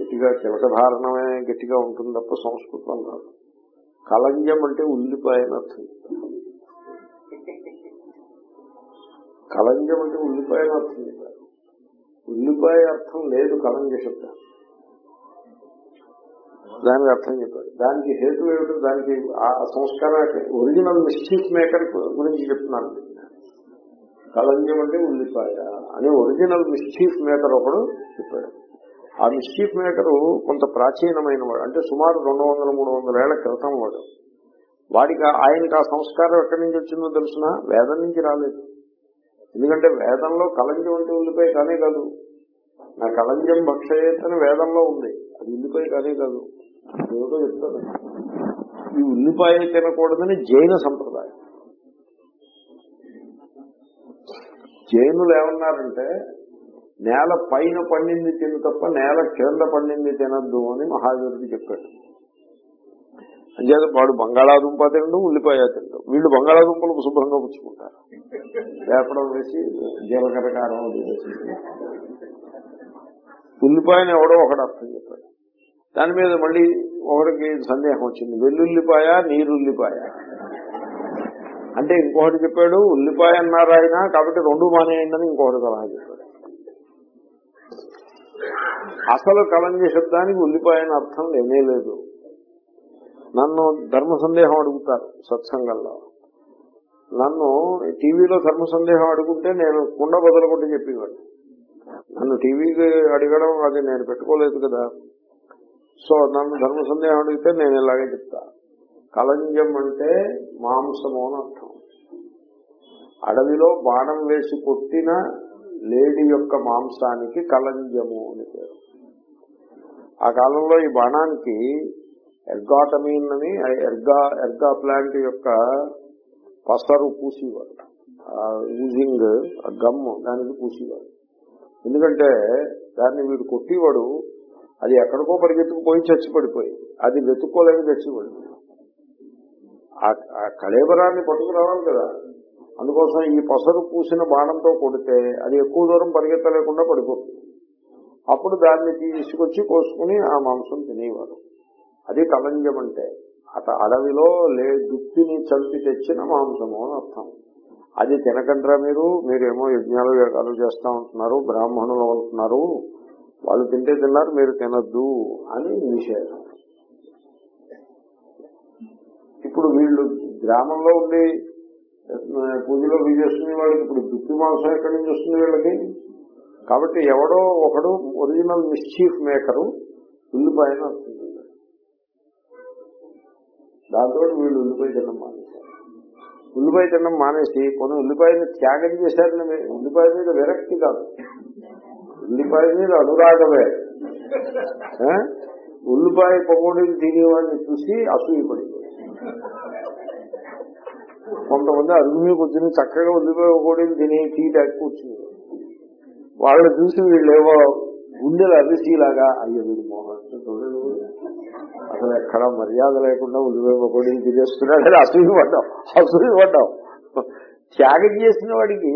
గట్టిగా చిలకధారణమే గట్టిగా ఉంటుంది తప్ప సంస్కృతం రాదు. కలంజం అంటే ఉల్లిపాయ కలంజం అంటే ఉల్లిపాయ అర్థం చెప్పారు. ఉల్లిపాయ అర్థం లేదు కలంజ శబ్దం. దానికి అర్థం చెప్పారు. దానికి హేతు ఏమిటో దానికి ఆ సంస్కారానికి ఒరిజినల్ మిస్చీఫ్ మేకర్ గురించి చెప్తున్నాను. కలంజం అంటే ఉల్లిపాయ అని ఒరిజినల్ మిస్చీఫ్ మేకర్ ఒకడు చెప్పాడు. ఆ మిస్చీఫ్ మేకర్ కొంత ప్రాచీనమైన వాడు అంటే సుమారు రెండు వందల మూడు వందల ఏళ్ళ క్రితం వాడు. వాడికి ఆయనకి ఆ సంస్కారం ఎక్కడి నుంచి వచ్చిందో తెలుసిన? వేదం నుంచి రాలేదు. ఎందుకంటే వేదంలో కలంజం అంటే ఉల్లిపాయ కానే కాదు. నా కలంజం భక్షయేతని వేదంలో ఉంది. అది ఉల్లిపాయ కానే కాదు. ఏదో చెప్తాను ఈ ఉల్లిపాయ తినకూడదని జైన సంప్రదాయం. జైనులు ఏమన్నారంటే నేల పైన పండింది తిను తప్ప నేల కింద పండింది తినద్దు అని మహావీరుడు చెప్పాడు. అంచేత వాడు బంగాళాదుంప తినడు ఉల్లిపాయ తినడు. వీళ్ళు బంగాళాదుంపలు శుభ్రంగా పుచ్చుకుంటారు. వేపడం వేసి జీలకర్ర కారం ఉల్లిపాయని ఎవడో ఒకడు అర్థం చెప్పాడు. దాని మీద మళ్ళీ ఒకడికి సందేహం వచ్చింది. వెల్లుల్లిపాయ నీరుల్లిపాయ. అంటే ఇంకొకటి చెప్పాడు ఉల్లిపాయ అన్నారు ఆయన కాబట్టి రెండు మానేయండి ఇంకొకటి సలహా చెప్పాడు. అసలు కలంజ శబ్దానికి ఉల్లిపాయ అని అర్థం లేనే లేదు. నన్ను ధర్మ సందేహం అడుగుతారు సత్సంగంలో. నన్ను టీవీలో ధర్మ సందేహం అడుగుంటే నేను కుండ బదులకొట్టి చెప్పేవాడు నన్ను టీవీకి అడగడం అది నేను పెట్టుకోలేదు కదా. సో నన్ను ధర్మ సందేహం అడిగితే నేను ఇలాగే చెప్తా. కలంజం అంటే మాంసము అని అర్థం. అడవిలో బాణం వేసి కొట్టిన లేడీ యొక్క మాంసానికి కలంజము అని పేరు. ఆ కాలంలో ఈ బాణానికి ఎర్గాటమీన్ అని ఎర్గా ఎర్గా ప్లాంట్ యొక్క పసరు పూసేవారు యూజింగ్ గమ్ దానికి పూసేవారు ఎందుకంటే దాన్ని వీడు కొట్టేవాడు అది ఎక్కడికో పరిగెత్తుకుపోయి చచ్చిపడిపోయింది. అది వెతుక్కోలేక చచ్చిపడింది ఆ కళేబరాన్ని పట్టుకురావాలి కదా. అందుకోసం ఈ పసరు పూసిన బాణంతో కొడితే అది ఎక్కువ దూరం పరిగెత్తలేకుండా పడిపోతుంది. అప్పుడు దాన్ని తీసుకొచ్చి కోసుకుని ఆ మాంసం తినేవారు అది కలంజం అంటే. అట అడవిలో లే దుప్పిని చంపి తెచ్చిన మాంసము అని అర్థం. అది తినకండ్రా మీరు మీరేమో యజ్ఞాలు యాగాలు చేస్తా ఉంటున్నారు బ్రాహ్మణులు ఉంటున్నారు వాళ్ళు తింటే తిన్నారు మీరు తినద్దు అని నిషేధం. ఇప్పుడు వీళ్ళు గ్రామంలో ఉండి పూజలో బిజీ వాళ్ళకి ఇప్పుడు దుప్పి మాంసం ఎక్కడి నుంచి వస్తుంది వీళ్ళకి? కాబట్టి ఎవడో ఒకడు ఒరిజినల్ మిస్చీఫ్ మేకరు ఉల్లిపాయన వస్తుంది. దాంతో వీళ్ళు ఉల్లిపాయ తినడం మానేశారు. ఉల్లిపాయ తినడం మానేసి కొన్ని ఉల్లిపాయని త్యాగం చేశారని ఉల్లిపాయ మీద విరక్తి కాదు. ఉల్లిపాయ మీద అనురాగమే. ఉల్లిపాయ పకోడీలు తినేవాడిని చూసి అసూయపడింది కొంతమంది అరుగు కూర్చుని చక్కగా ఉల్లిపాయ పకోడీలు తిని టీ తాగి కూర్చుని వాళ్ళని చూసి వీళ్ళేవో గుండెలు అరిసిలాగా అయ్యో వీడు మోహన్ అసలు ఎక్కడ మర్యాద లేకుండా ఉల్లిపోయి పకోడీలు తినేస్తున్నాడు అని అసూయ పడ్డాం. అసూయ పడ్డాం. త్యాగం చేసిన వాడికి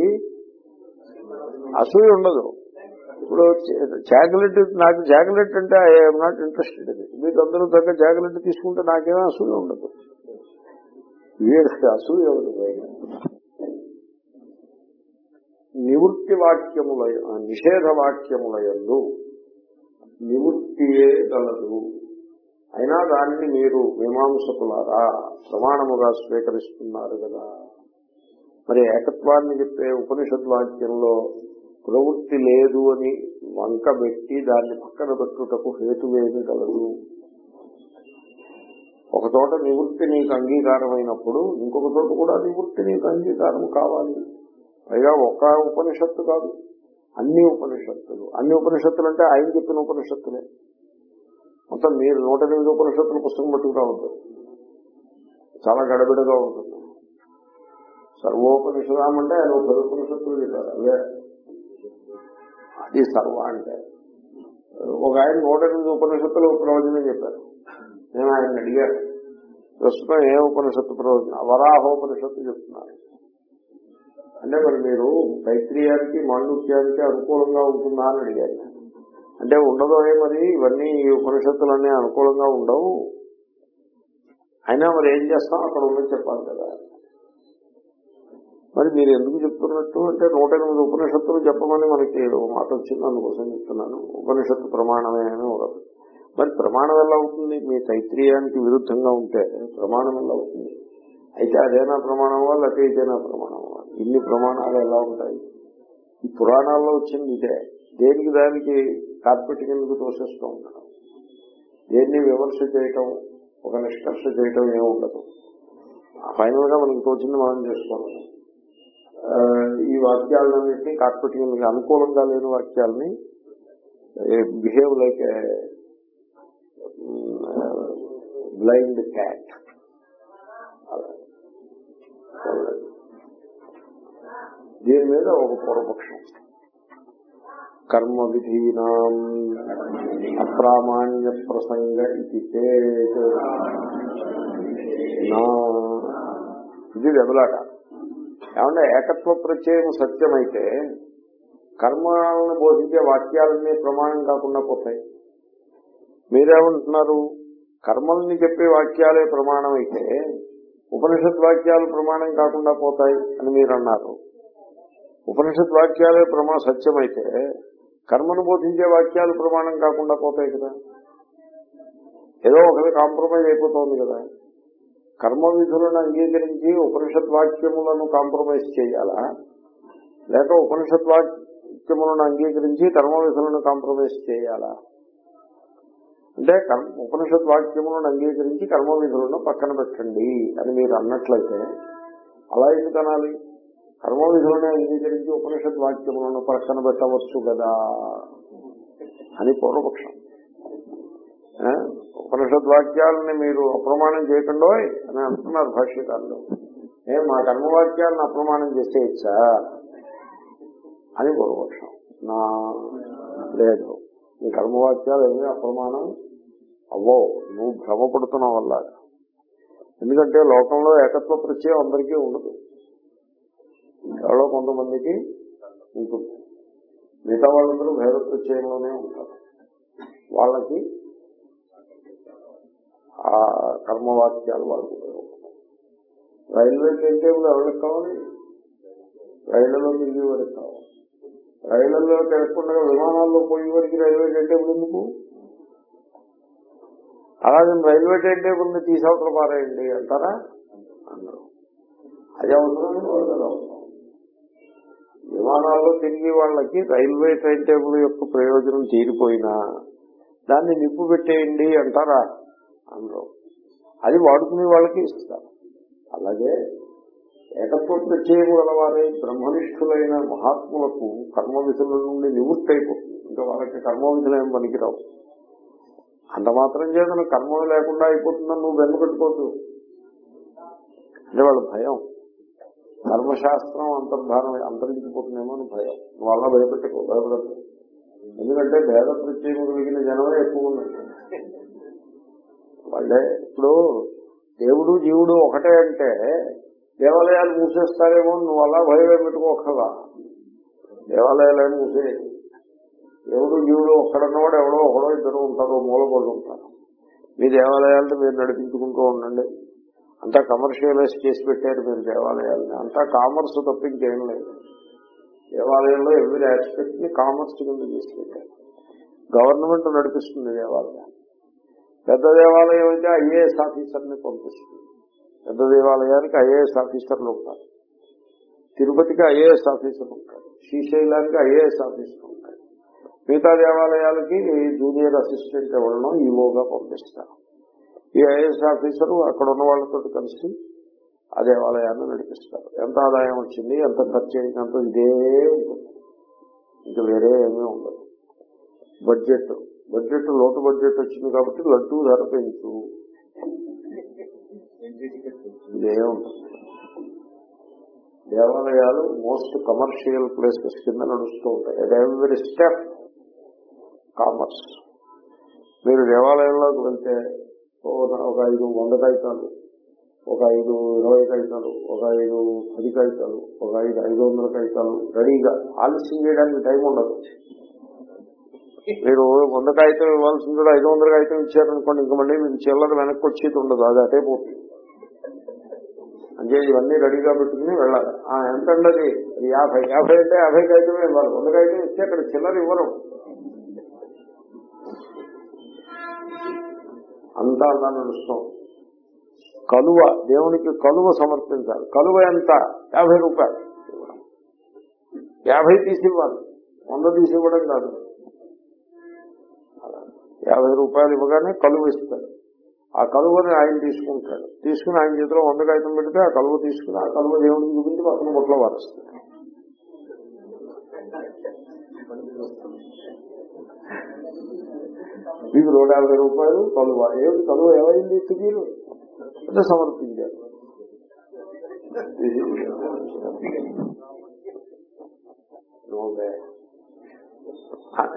అసూయ ఉండదు. ఇప్పుడు చాకలెట్ నాకు చాకలెట్ అంటే ఐఎమ్ నాట్ ఇంట్రెస్టెడ్ అది మీకు అందరూ తగ్గ చాకలెట్ తీసుకుంటే నాకేమో అసూయ ఉండదు. వీడికి అసూయ ఉండదు. నివృత్తి వాక్యముల నిషేధ వాక్యములయందు నివృత్తియే గలదు. అయినా దానిని మీరు మీమాంసకులారా ప్రమాణముగా స్వీకరిస్తున్నారు కదా. మరి ఏకత్వాన్ని చెప్పే ఉపనిషద్వాక్యంలో ప్రవృత్తి లేదు అని వంక పెట్టి దాన్ని పక్కన పెట్టుటకు హేతువేమి కలదు. ఒక చోట నివృత్తి నీకు అయినప్పుడు ఇంకొక చోట కూడా నివృత్తి నీకు అంగీకారం కావాలి. పైగా ఒక ఉపనిషత్తు కాదు అన్ని ఉపనిషత్తులు. అన్ని ఉపనిషత్తులు అంటే ఆయన చెప్పిన ఉపనిషత్తులే. మొత్తం మీరు నూట ఎనిమిది ఉపనిషత్తుల పుస్తకం పట్టుకురావద్దు చాలా గడబిడగా ఉంటుంది. సర్వోపనిషదాం అంటే ఆయన పది ఉపనిషత్తులు చెప్పారు అవే అది. సర్వ అంటే. ఒక ఆయన నూట ఎనిమిది ఉపనిషత్తులు ప్రవచనం చెప్పారు. నేను ఆయన అడిగాను. ప్రస్తుతం ఏ ఉపనిషత్తు ప్రవచనం? వరాహోపనిషత్తు చెప్తున్నారు. అంటే మరి మీరు తైత్రీయానికి మాండుక్యానికి అనుకూలంగా ఉంటుందా అని అడిగారు. అంటే ఉండదో మరి ఇవన్నీ ఈ ఉపనిషత్తులన్నీ అనుకూలంగా ఉండవు. అయినా మరి ఏం చేస్తాం? అక్కడ ఉన్నది చెప్పాలి కదా. మరి మీరు ఎందుకు చెప్తున్నట్టు అంటే నూట ఎనిమిది ఉపనిషత్తులు చెప్పమని మనకి మాట వచ్చింది అందుకోసం చెప్తున్నాను. ఉపనిషత్తు ప్రమాణమే అని ఒకటి మరి ప్రమాణం ఎలా అవుతుంది? మీ తైత్రీయానికి విరుద్ధంగా ఉంటే ప్రమాణం ఎలా అవుతుంది? అయితే అదేనా ప్రమాణమా? లేకపోతే ఇదేనా ప్రమాణమా? ఇన్ని ప్రమాణాలు ఎలా ఉంటాయి? ఈ పురాణాల్లో వచ్చింది ఇదే. దేనికి దానికి కార్పెట్ కిందకు తోసేస్తూ ఉండడం దేన్ని విమర్శ చేయటం ఒక నిష్కర్ష చేయటం ఏముండదు. ఉండదు ఫైనల్గా మనకి తోచింది మనం చేసుకోవాలి. ఈ వాక్యాలన్నింటినీ కార్పెట్ మీకు అనుకూలంగా లేని వాక్యాలని బిహేవ్ లైక్ బ్లైండ్ క్యాట్. దీని మీద ఒక పూర్వపక్షం కర్మ విధీనా అప్రామాణ్య ప్రసంగ ఇది చేత్ నా ఇది వెదలాట ఏమంటే ఏకత్వ ప్రత్యయం సత్యమైతే కర్మలను బోధించే వాక్యాలన్నీ ప్రమాణం కాకుండా పోతాయి. మీరేమంటున్నారు? కర్మల్ని చెప్పే వాక్యాలే ప్రమాణం అయితే ఉపనిషత్ వాక్యాలు ప్రమాణం కాకుండా పోతాయి అని మీరు అన్నారు ఉపనిషత్ వాక్యాలే ప్రమా సత్యమైతే కర్మను బోధించే వాక్యాలు ప్రమాణం కాకుండా పోతాయి కదా. ఏదో ఒకటి కాంప్రమైజ్ అయిపోతుంది కదా. కర్మ విధులను అంగీకరించి ఉపనిషత్ వాక్యములను కాంప్రమైజ్ చేయాలా? లేక ఉపనిషత్ వాక్యములను అంగీకరించి కర్మ విధులను కాంప్రమైజ్ చేయాలా? అంటే కర్మ- ఉపనిషత్ వాక్యములను అంగీకరించి కర్మ విధులను పక్కన పెట్టండి అని మీరు అన్నట్లయితే అలా ఎందుకు అనాలి? కర్మ విధులను అంగీకరించి ఉపనిషత్ వాక్యములను ప్రక్కన పెట్టవచ్చు కదా అని పూర్వపక్షం. ఆ? ఉపనిషత్ వాక్యాలని మీరు అప్రమాణం చేయకుండా అని అంటున్నారు భాష్యకారులు. ఏ మా కర్మవాక్యాలను అప్రమాణం చేసేయచ్చా అని పూర్వపక్షం. నా లేదు. నీ కర్మవాక్యాలు ఏమీ అప్రమాణం అవ్వవు. నువ్వు భ్రమపడుతున్నావు వల్ల ఎందుకంటే లోకంలో ఏకత్వ ప్రత్యయం అందరికీ ఉండదు. కొంతమందికి ఉంటుంది. మిగతా వాళ్ళందరూ భేద ప్రత్యయంలోనే ఉంటారు. వాళ్ళకి ఆ కర్మవాక్యాలు వాళ్ళకు ఉపయోగపడతాయి. రైల్వే ట్రైన్ టేబుల్ ఎవరికి కావాలి? రైళ్ళలో తిరిగి వారికి కావాలి. రైళ్ళలో తిరగకుండా విమానాల్లో పోయే వారికి రైల్వే టైం టేబుల్ ఎందుకు? అలాగే రైల్వే టైం టేబుల్ని తీసవతల పారేయండి అంటారా? అందరూ అదే అవసరం అవసరం విమానాల్లో తిరిగి వాళ్ళకి రైల్వే టైం టేబుల్ యొక్క ప్రయోజనం తీరిపోయినా దాన్ని నిప్పు పెట్టేయండి అంటారా? అందరూ అది వాడుకునే వాళ్ళకి ఇస్తారు. అలాగే ఏకత్వం ప్రత్యయం గలవారే బ్రహ్మనిష్ఠులైన మహాత్ములకు కర్మ విధుల నుండి నివృత్తి అయిపోతుంది ఇంకా వాళ్ళకి కర్మ విధులేం పనికిరావు. అంత మాత్రం చేత కర్మ లేకుండా అయిపోతుందని నువ్వు వెనుకట్టుకోదు అంటే వాళ్ళ భయం. ధర్మశాస్త్రం అంతర్ధానం అంతరించిపోతుందేమో అని భయం. నువ్వు అలా భయపెట్టుకో భయపడదు ఎందుకంటే భేద ప్రత్యేకం కలిగిన జనమే ఎక్కువ ఉన్నది. వాళ్ళే ఇప్పుడు దేవుడు జీవుడు ఒకటే అంటే దేవాలయాలు మూసేస్తారేమో నువ్వు అలా భయం పెట్టుకోకదా దేవాలయాలు ఏమి మూసేయదు దేవుడు జీవుడు ఒక్కడన్నవాడు ఎవడో ఒకడో ఇద్దరు ఉంటారు మూలపడి ఉంటారు. మీ దేవాలయాలను మీరు నడిపించుకుంటూ ఉండండి. అంతా కమర్షియలైజ్ చేసి పెట్టారు మీరు దేవాలయాలని. అంతా కామర్స్ తప్ప లేదు. దేవాలయంలో ఎవరి ఆస్పెక్ట్ని కామర్స్ కింద చేసి పెట్టారు. గవర్నమెంట్ నడిపిస్తుంది దేవాలయాన్ని. పెద్ద దేవాలయం అయితే ఐఏఎస్ ఆఫీసర్ని పంపిస్తుంది. పెద్ద దేవాలయానికి ఐఏఎస్ ఆఫీసర్లు ఉంటారు. తిరుపతికి ఐఏఎస్ ఆఫీసర్ ఉంటారు. శ్రీశైలానికి ఐఏఎస్ ఆఫీసర్ ఉంటారు. మిగతా దేవాలయాలకి జూనియర్ అసిస్టెంట్ ఎవరినో ఈవోగా పంపిస్తారు. ఈ ఐఏఎస్ ఆఫీసర్ అక్కడ ఉన్న వాళ్ళతో కలిసి ఆ దేవాలయాన్ని నడిపిస్తారు. ఎంత ఆదాయం వచ్చింది ఎంత ఖర్చు అయింది అంత ఇదే ఉంటుంది. ఇంకా వేరే ఏమీ ఉండదు. బడ్జెట్ బడ్జెట్ లోటు బడ్జెట్ వచ్చింది కాబట్టి లడ్డూ ధర పెంచు. ఇదే ఉంటుంది. దేవాలయాలు మోస్ట్ కమర్షియల్ ప్లేసెస్ కింద నడుస్తూ ఉంటాయి. అట్ ఎవరి స్టెప్ కామర్స్ మీరు దేవాలయంలోకి వెళ్తే ఒక ఐదు వంద కాగితాలు ఒక ఐదు ఇరవై కాగితాలు ఒక ఐదు పది కాగితాలు ఒక ఐదు ఐదు వందల కాగితాలు. రెడీగా ఆలస్యం చేయడానికి టైం ఉండదు. మీరు వంద కాగితం ఇవ్వాల్సింది కూడా ఐదు వందల కాగితం ఇచ్చారనుకోండి ఇంక మళ్ళీ మీకు చిల్లర వెనక్కి వచ్చేది ఉండదు. అది అటే పోతుంది. అంటే ఇవన్నీ రెడీగా పెట్టుకుని వెళ్ళాలి. ఆ, ఎంత అండి అది? యాభై. యాభై అంటే యాభై కాగితమే ఇవ్వాలి. వంద కాగితం ఇస్తే అక్కడ చిల్లర ఇవ్వరు. అంతా అలా నడుస్తాం. కలువ దేవునికి కలువ సమర్పించాలి. కలువ ఎంత? యాభై రూపాయలు. యాభై తీసి ఇవ్వాలి వంద తీసి ఇవ్వడం కాదు. యాభై రూపాయలు ఇవ్వగానే కలువ ఇస్తాడు ఆ కలువని ఆయన తీసుకుంటాడు. తీసుకుని ఆయన చేతిలో వంద కాగితం పెడితే ఆ కలువ తీసుకుని ఆ కలువ దేవుడికి చూపించి పక్కన బొట్లో వారేస్తాడు మీకు నూట యాభై రూపాయలు కలువ ఏమిటి కలువ ఏమైంది? తిరిగి అంటే సమర్పించారు.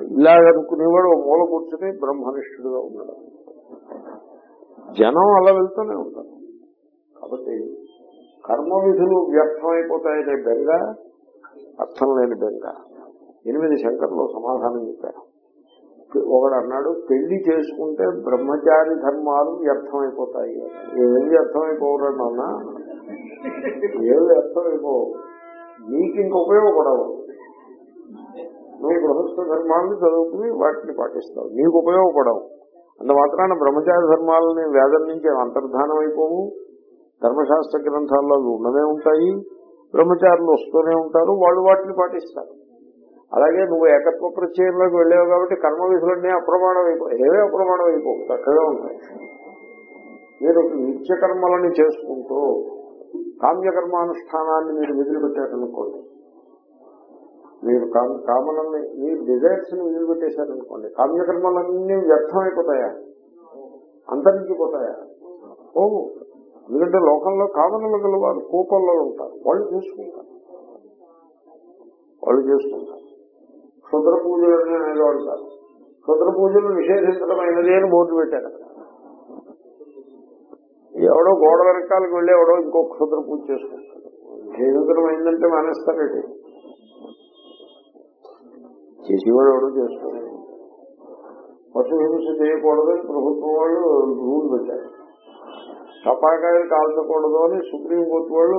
ఇలాగనుకునేవాడు ఓ మూల కూర్చుని బ్రహ్మనిష్ఠుడుగా ఉన్నాడు. జనం అలా వెళ్తూనే ఉంటారు. కాబట్టి కర్మ విధులు వ్యర్థమైపోతాయనే బెంగ అర్థం లేని బెంగ. ఎనిమిది శంకర్లు సమాధానం చెప్పారు. ఒకడు అన్నాడు పెళ్ళి చేసుకుంటే బ్రహ్మచారి ధర్మాలు వ్యర్థమైపోతాయి. ఏమి వ్యర్థమైపోవడం నాన్న? ఏమి వ్యర్థమైపోవు. నీకు ఇంక ఉపయోగపడవు. నువ్వు గృహస్థ ధర్మాలను చదువుకుని వాటిని పాటిస్తావు. నీకు ఉపయోగపడవు. అంత మాత్రాన బ్రహ్మచారి ధర్మాలని వేదం నుంచి అంతర్ధానం అయిపోవు ధర్మశాస్త్ర గ్రంథాల్లో అవి ఉన్నదే ఉంటాయి. బ్రహ్మచారులు వస్తూనే ఉంటారు. వాళ్ళు వాటిని పాటిస్తారు. అలాగే నువ్వు ఏకత్వ ప్రత్యయంలోకి వెళ్ళావు కాబట్టి కర్మ విధులన్నీ అప్రమాణం అయిపో ఏవే అప్రమాణం అయిపోవు చక్కగా ఉంటాయి. మీరు నిత్యకర్మలని చేసుకుంటూ కామ్యకర్మానుష్ఠానాన్ని మీరు వదిలిపెట్టారనుకోండి. మీరు కామ కామనల్ని మీ డిజైర్స్ని వదిలిపెట్టేశారనుకోండి. కామ్యకర్మలన్నీ వ్యర్థమైపోతాయా? అంతరించిపోతాయా? ఓ ఎందుకంటే లోకంలో కామనలు గల వారు కోపంలో ఉంటారు. వాళ్ళు చేసుకుంటారు. వాళ్ళు చేసుకుంటారు. క్షుద్ర పూజలు అనేవాడు వాడతారు క్షుద్ర పూజలు నిషేధించడమైనది అని బోర్డు పెట్టారు అక్కడ. ఎవడో గోడ వెనకాలకు వెళ్ళి ఎవడో ఇంకో క్షుద్ర పూజ చేసుకుంటాడు. నిషేధించడం అయిందంటే మానేస్తారండి చేసేవాడు ఎవడో చేస్తాడు. పశు హింస చేయకూడదని ప్రభుత్వం వాళ్ళు రూల్ పెట్టారు. టపాకాయలు కాల్చకూడదు అని సుప్రీంకోర్టు వాళ్ళు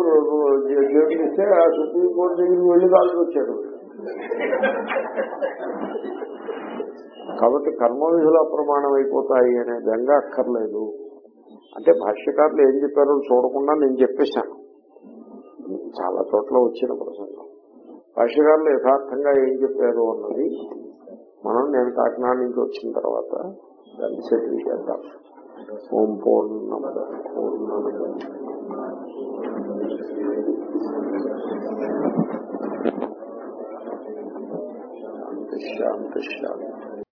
జడ్జిస్తే ఆ సుప్రీంకోర్టు దగ్గరికి వెళ్ళి కాల్చొచ్చాడు కాబట్టి కర్మ విధులు అప్రమాణం అయిపోతాయి అనే బెంగ అక్కర్లేదు. అంటే భాష్యకారులు ఏం చెప్పారో చూడకుండా నేను చెప్పేశాను. చాలా చోట్ల వచ్చిన ప్రసంగం. భాష్యకారులు యథార్థంగా ఏం చెప్పారు అన్నది మనం నేను కాకినాడ నుంచి వచ్చిన తర్వాత దాన్ని సెటిల్ చేద్దాం. ఓం పూర్ణ. పూర్ణ. शांति शांति